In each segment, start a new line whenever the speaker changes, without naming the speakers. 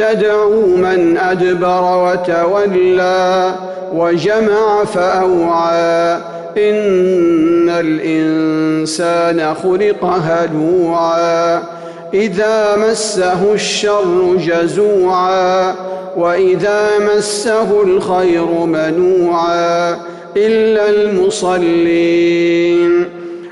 تدعو من أدبر وتولى وجمع فأوعى. إن الإنسان خلق هلوعا. إذا مسه الشر جزوعا. وإذا مسه الخير منوعا. إلا المصلين.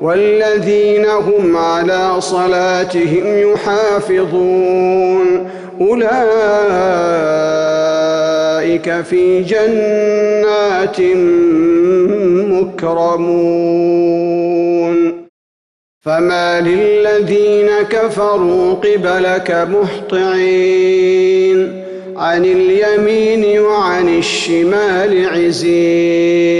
والذين هم على صلاتهم يحافظون. أولئك في جنات مكرمون. فما للذين كفروا قبلك مهطعين. عن اليمين وعن الشمال عزين.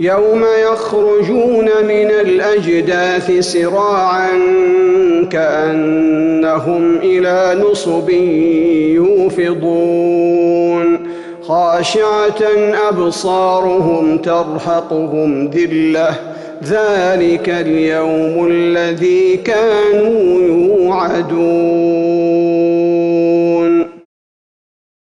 يوم يخرجون من الأجداث سراعا كأنهم إلى نصب يوفضون. خاشعة أبصارهم ترهقهم ذلة. ذلك اليوم الذي كانوا يوعدون.